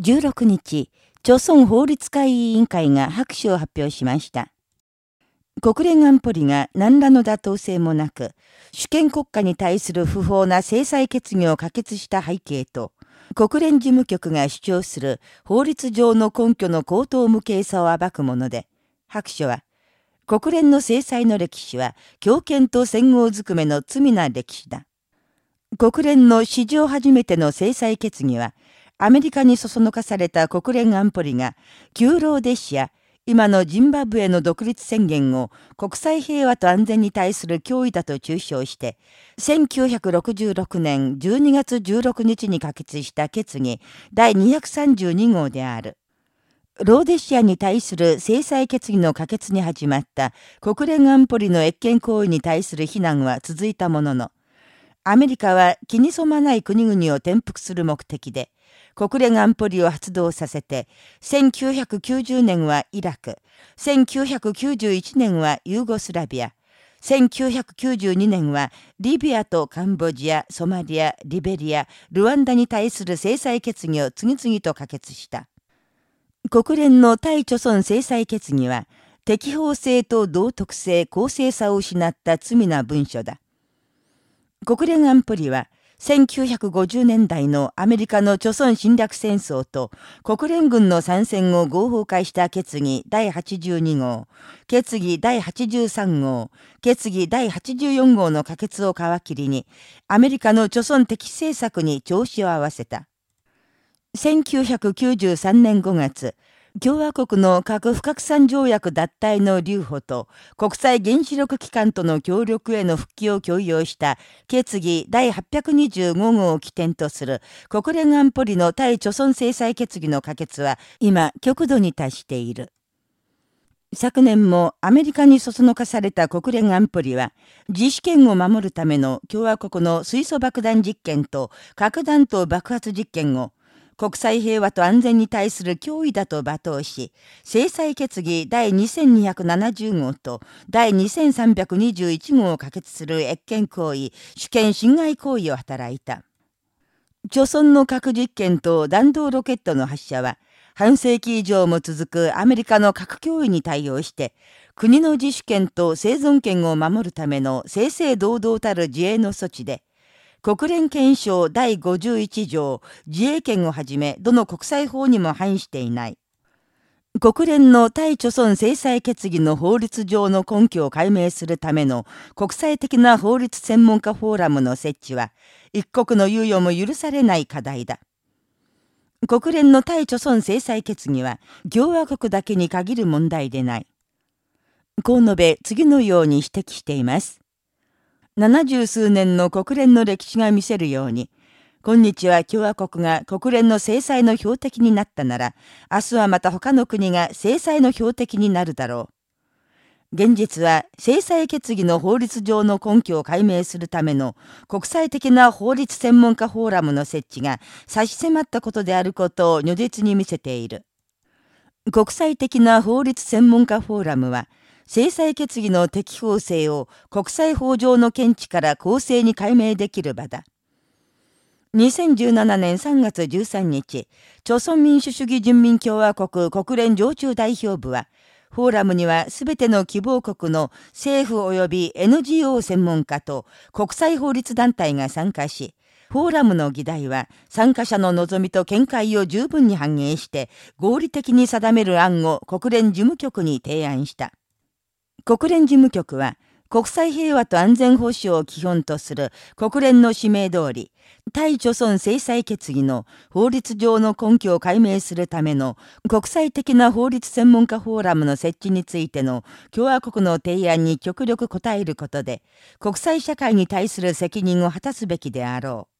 16日、朝鮮法律会委員会が拍手を発表しました。国連安保理が何らの妥当性もなく、主権国家に対する不法な制裁決議を可決した背景と、国連事務局が主張する法律上の根拠の高等無形さを暴くもので、白書は、国連の制裁の歴史は強権と戦後ずくめの罪な歴史だ。国連の史上初めての制裁決議は、アメリカにそそのかされた国連安保理が、旧老弟子や今のジンバブエの独立宣言を国際平和と安全に対する脅威だと中傷して、1966年12月16日に可決した決議第232号である。ローデシアに対する制裁決議の可決に始まった国連安保理の越権行為に対する非難は続いたものの、アメリカは気に染まない国々を転覆する目的で、国連安保理を発動させて、1990年はイラク、1991年はユーゴスラビア、1992年はリビアとカンボジア、ソマリア、リベリア、ルワンダに対する制裁決議を次々と可決した。国連の対貯村制裁決議は、適法性と道徳性、公正さを失った罪な文書だ。国連安保理は、1950年代のアメリカの貯村侵略戦争と国連軍の参戦を合法化した決議第82号、決議第83号、決議第84号の可決を皮切りに、アメリカの貯村的政策に調子を合わせた。1993年5月、共和国の核不拡散条約脱退の留保と国際原子力機関との協力への復帰を強要した決議第825号を起点とする国連安保理の対貯村制裁決議の可決は今極度に達している。昨年もアメリカにそそのかされた国連安保理は自主権を守るための共和国の水素爆弾実験と核弾頭爆発実験を国際平和と安全に対する脅威だと罵倒し、制裁決議第2270号と第2321号を可決する越権行為、主権侵害行為を働いた。朝鮮の核実験と弾道ロケットの発射は、半世紀以上も続くアメリカの核脅威に対応して、国の自主権と生存権を守るための正々堂々たる自衛の措置で、国連憲章第51条、自衛権をはじめ、どの国際法にも反していない。国連の対貯村制裁決議の法律上の根拠を解明するための国際的な法律専門家フォーラムの設置は、一国の猶予も許されない課題だ。国連の対貯村制裁決議は、共和国だけに限る問題でない。こう述べ、次のように指摘しています。七十数年の国連の歴史が見せるように、今日は共和国が国連の制裁の標的になったなら、明日はまた他の国が制裁の標的になるだろう。現実は制裁決議の法律上の根拠を解明するための国際的な法律専門家フォーラムの設置が差し迫ったことであることを如実に見せている。国際的な法律専門家フォーラムは、制裁決議の適法性を国際法上の見地から公正に解明できる場だ。2017年3月13日、朝鮮民主主義人民共和国国連常駐代表部は、フォーラムにはすべての希望国の政府及び NGO 専門家と国際法律団体が参加し、フォーラムの議題は参加者の望みと見解を十分に反映して合理的に定める案を国連事務局に提案した。国連事務局は、国際平和と安全保障を基本とする国連の使命通り、対貯村制裁決議の法律上の根拠を解明するための国際的な法律専門家フォーラムの設置についての共和国の提案に極力応えることで、国際社会に対する責任を果たすべきであろう。